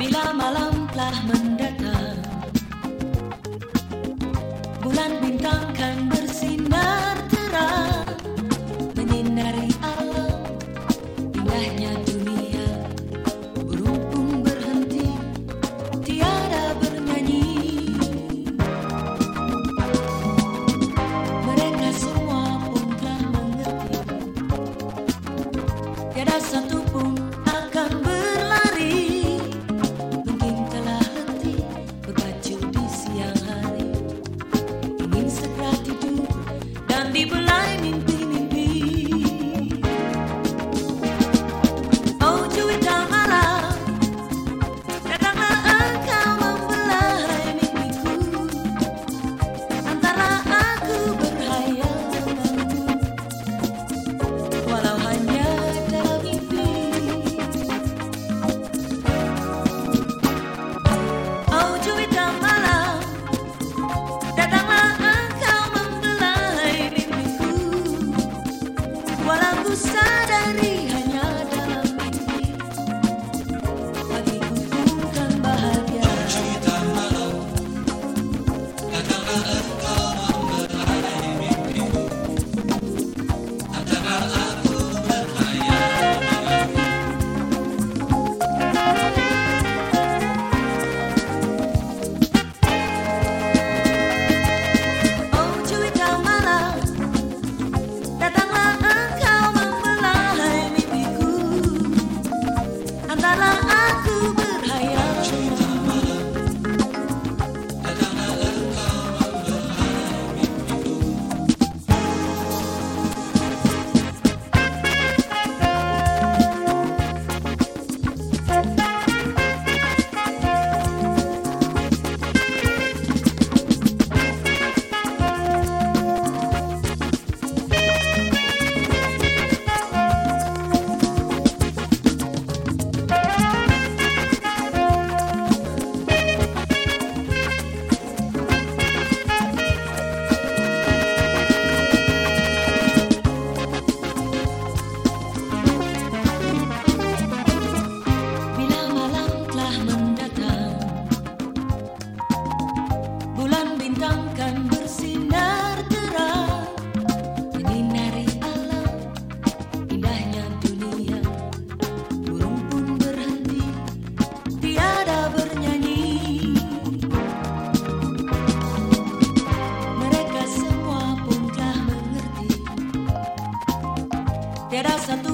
Bila malam telah mendatang Bulan bintang kan bersinar terang. Menyinari alam Indahnya dunia. Burung pun berhenti Tiada bernyanyi. Mereka semua pun telah mengerti. Tiada satupun akan berhenti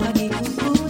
Bagi tunggu